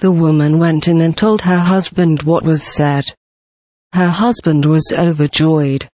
The woman went in and told her husband what was said. Her husband was overjoyed.